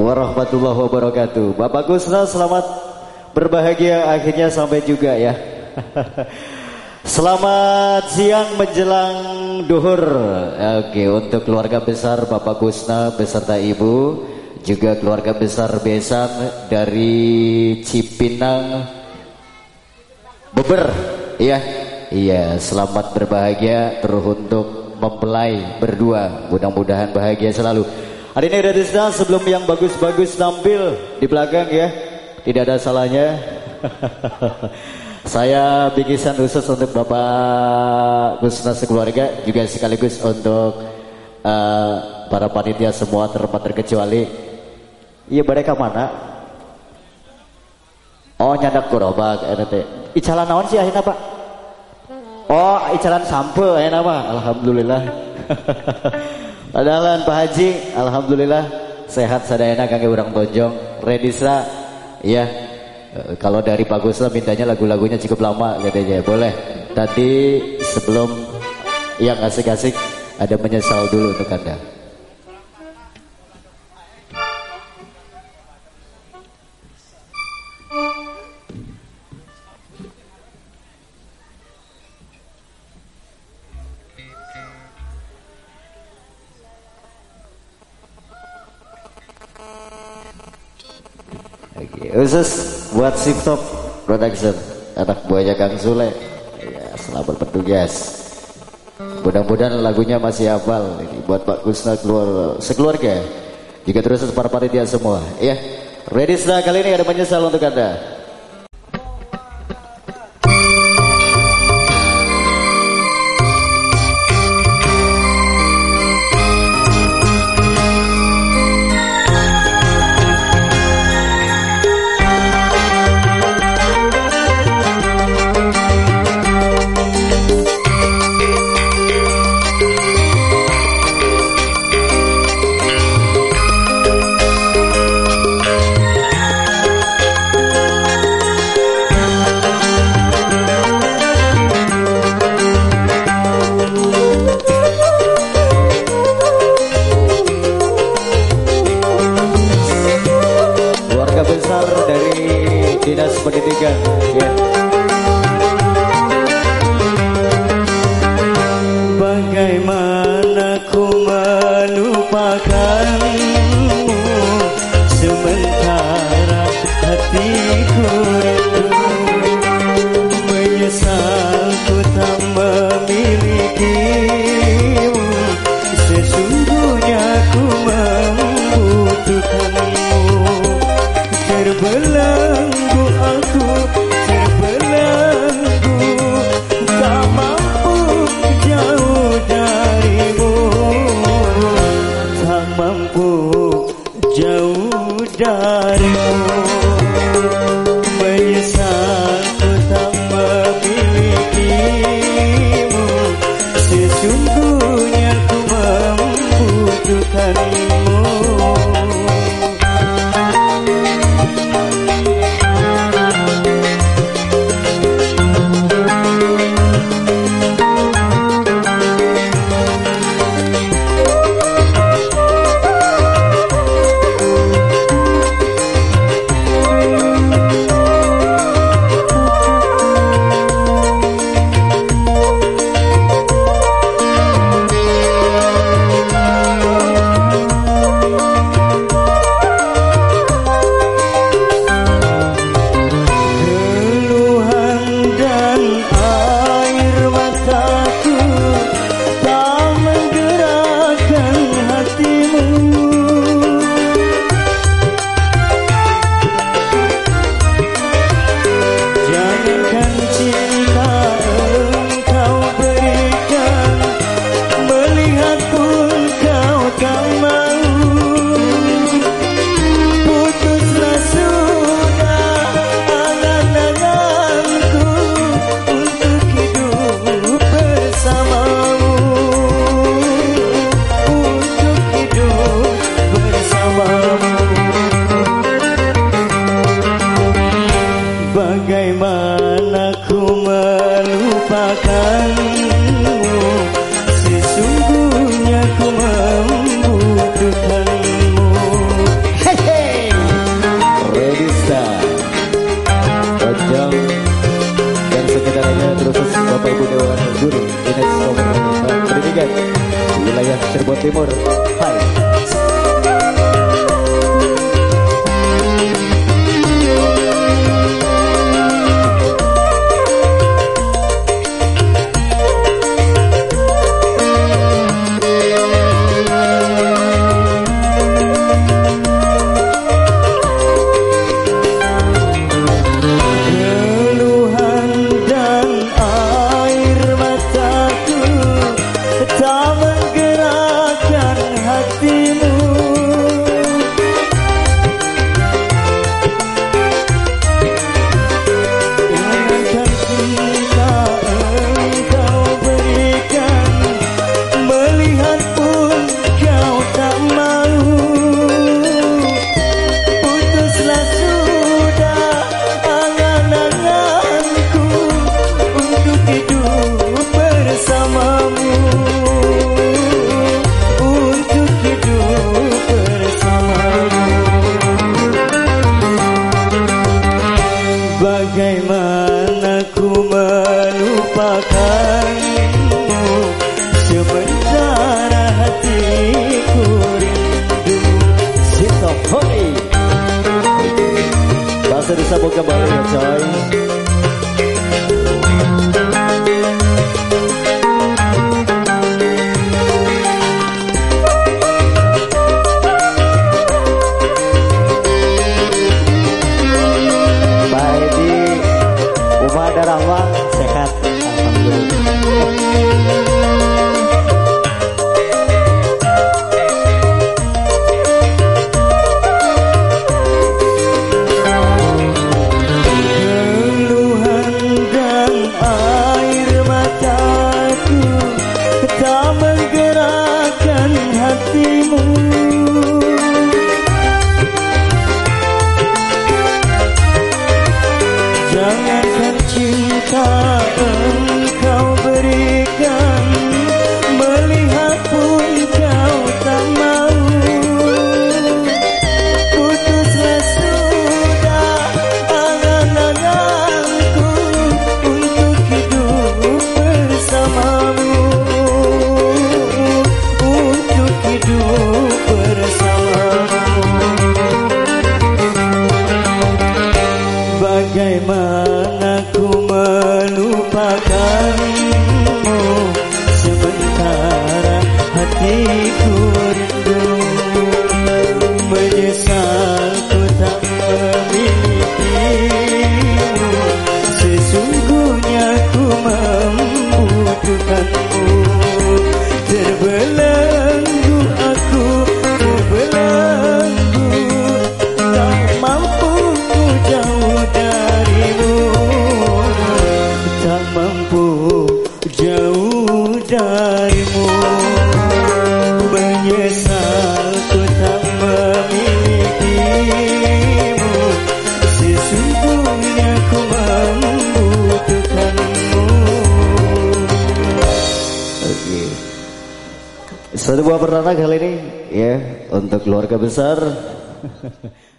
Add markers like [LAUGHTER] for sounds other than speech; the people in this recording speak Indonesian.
Warahmatullahi wabarakatuh. Bapak Gusna selamat berbahagia akhirnya sampai juga ya. [LAUGHS] Selamat siang menjelang duhur. Oke, untuk keluarga besar Bapak Gusna beserta Ibu, juga keluarga besar Besan dari Cipinang Beber, ya. Iya, selamat berbahagia terus untuk mempelai berdua. Mudah-mudahan bahagia selalu. Hari ini ada sebelum yang bagus-bagus tampil di belakang ya. Tidak ada salahnya. [LAUGHS] Saya bikisan khusus untuk Bapak Gusna sekeluarga juga sekaligus untuk uh, para panitia semua terlepas terkecuali. Iya mereka mana? Oh nyandak gerobak teh. Icalan naon sih akhirnya Pak? Oh icalan sampe akhirnya Pak. Alhamdulillah. [LAUGHS] Padahal Pak Haji, Alhamdulillah sehat sadayana kangge urang tonjong. Redisra, ya e, kalau dari Pak Gusla mintanya lagu-lagunya cukup lama katanya. Boleh. Tadi sebelum yang asik-asik ada menyesal dulu untuk Anda. Khusus buat Top Production anak buahnya Kang Sule. Ya, selamat bertugas. Mudah-mudahan lagunya masih hafal ini buat Pak Kusna keluar sekeluarga. Juga terus para panitia semua. Ya, ready sudah kali ini ada menyesal untuk anda. dari Dinas Pendidikan. Yeah. ثني Serius apa kabarnya coy. Maulana kali ini. Ya untuk keluarga besar. [LAUGHS]